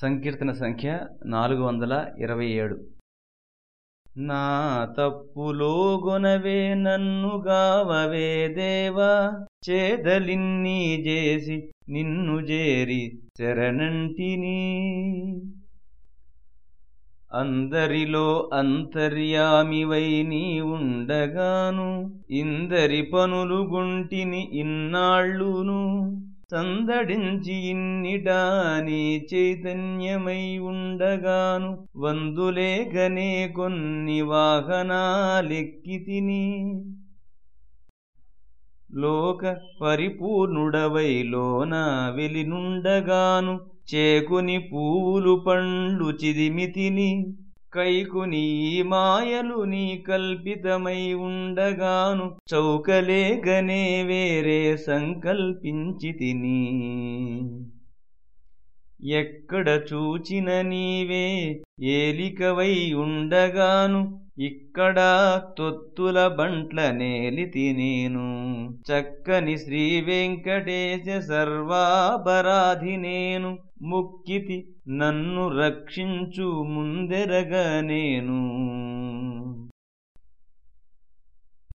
సంకీర్తన సంఖ్య నాలుగు వందల ఇరవై ఏడు. నా తప్పులోగొనవే నన్ను గావవే దేవా చేదలిన్నీ చేసి నిన్ను చేరి శరణంటిని. అందరిలో అంతర్యామివై నీ ఉండగాను ఇందరి పనులు గుంటిని ఇన్నాళ్ళును సందడించి ఇన్నిటానే చైతన్యమై ఉండగాను వందులేగనే కొన్ని వాహనాలెక్కి తిని. లోక పరిపూర్ణుడవై లోన వెలినుండగాను చేకుని పూలు పండ్లు చిదిమి తిని. కైకు నీ మాయలు నీ కల్పితమై ఉండగాను చౌకలేగనే వేరే సంకల్పించి తిని. ఎక్కడ చూచిన నీవే ఏలికవై ఉండగాను ఇక్కడ తొత్తుల బంట్ల నేలితి నేను చక్కని శ్రీ వెంకటేశ సర్వాపరాధి నేను ముక్కితి నన్ను రక్షించు ముందెరగ నేను.